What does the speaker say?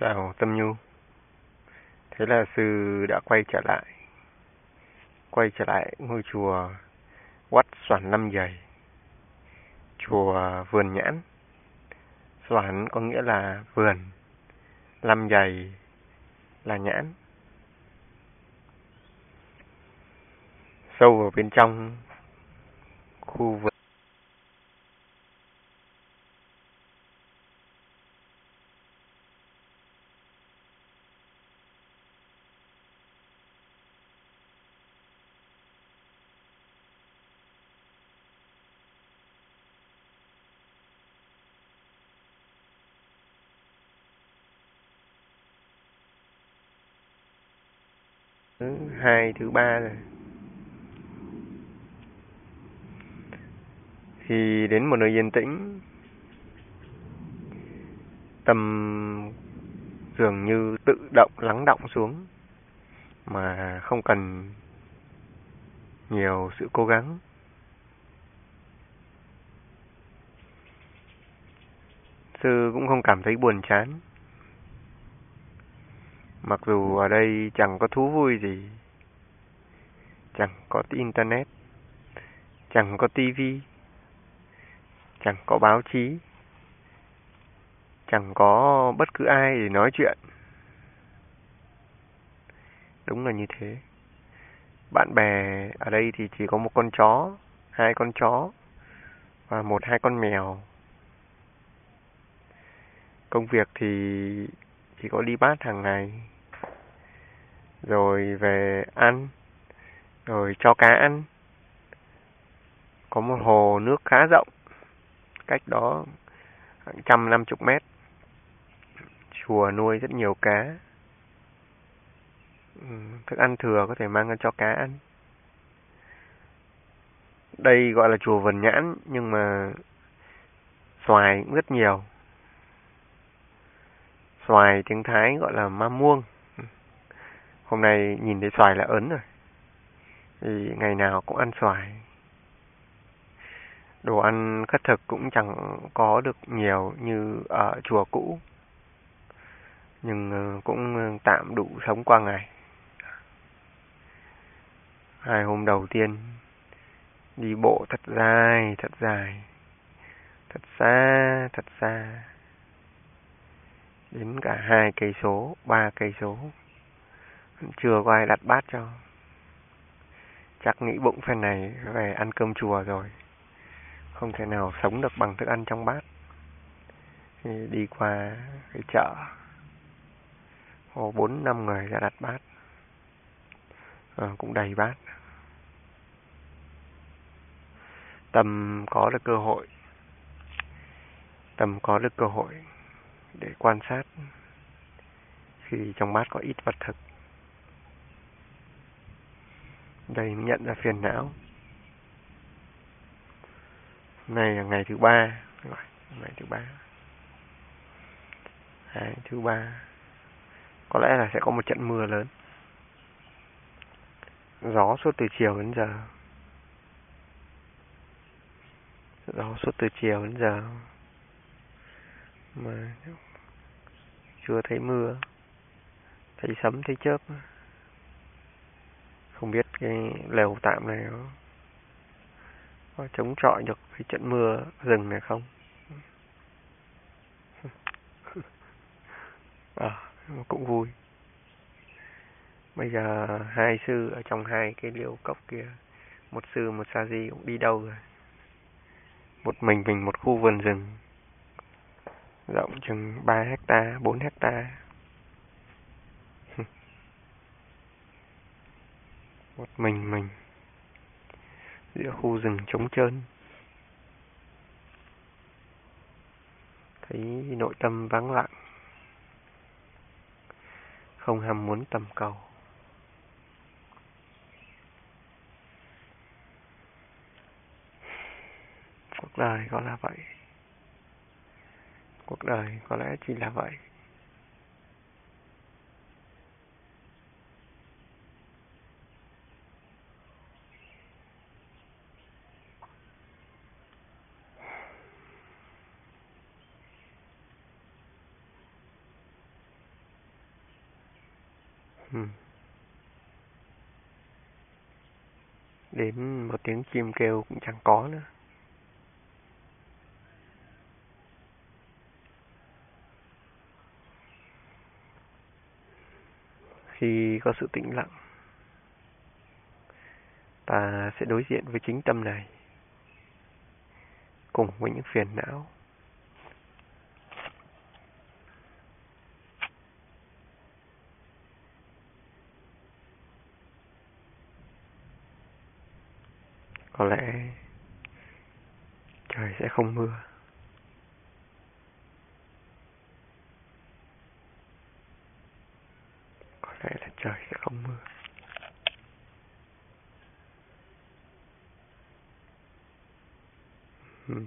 Chào Tâm Nhu. Thế là sư đã quay trở lại. Quay trở lại ngôi chùa Quát Soản Năm Giày Chùa Vườn Nhãn. Soản có nghĩa là vườn. Năm Giày là nhãn. Sâu vào bên trong khu vườn thứ hai, thứ ba rồi. Thì đến một nơi yên tĩnh tâm dường như tự động lắng động xuống, mà không cần nhiều sự cố gắng. Sư cũng không cảm thấy buồn chán. Mặc dù ở đây chẳng có thú vui gì, chẳng có internet, chẳng có tivi, chẳng có báo chí, chẳng có bất cứ ai để nói chuyện. Đúng là như thế. Bạn bè ở đây thì chỉ có một con chó, hai con chó và một hai con mèo. Công việc thì chỉ có đi bát hàng ngày rồi về ăn, rồi cho cá ăn. Có một hồ nước khá rộng, cách đó hàng trăm năm chục mét. Chùa nuôi rất nhiều cá. Ừ, thức ăn thừa có thể mang cho cá ăn. Đây gọi là chùa Vườn Nhãn nhưng mà xoài cũng rất nhiều. Xoài tiếng Thái gọi là ma muông. Hôm nay nhìn thấy xoài là ấn rồi. Thì ngày nào cũng ăn xoài. Đồ ăn khất thực cũng chẳng có được nhiều như ở chùa cũ. Nhưng ờ, cũng ờ, tạm đủ sống qua ngày. Hai hôm đầu tiên đi bộ thật dài, thật dài. Thật xa, thật xa. Đến cả hai cây số, ba cây số chưa có ai đặt bát cho. Chắc nghĩ bụng phen này về ăn cơm chùa rồi. Không thể nào sống được bằng thức ăn trong bát. Thì đi qua cái chợ. Hồ bốn năm người ra đặt bát. À, cũng đầy bát. Tầm có được cơ hội. Tầm có được cơ hội để quan sát khi trong bát có ít vật thực đây, nhận ra phiền não. Này là ngày thứ ba. Ngày thứ ba. Ngày thứ ba. Có lẽ là sẽ có một trận mưa lớn. Gió suốt từ chiều đến giờ. Gió suốt từ chiều đến giờ. Mà chưa thấy mưa. Thấy sấm, thấy chớp cái lều tạm này nó có chống chọi được cái trận mưa rừng này không? À, cũng vui. Bây giờ hai sư ở trong hai cái liều cốc kia một sư một sa di cũng đi đâu rồi? Một mình mình một khu vườn rừng rộng chừng 3 hecta 4 hecta. Một mình mình. Giữa khu rừng trống trơn. Thấy nội tâm vắng lặng. Không ham muốn tầm cầu. Cuộc đời có là vậy. Cuộc đời có lẽ chỉ là vậy. Ừ. Đến một tiếng chim kêu cũng chẳng có nữa. Khi có sự tĩnh lặng, ta sẽ đối diện với chính tâm này, cùng với những phiền não Có lẽ trời sẽ không mưa. Có lẽ là trời sẽ không mưa. Hmm.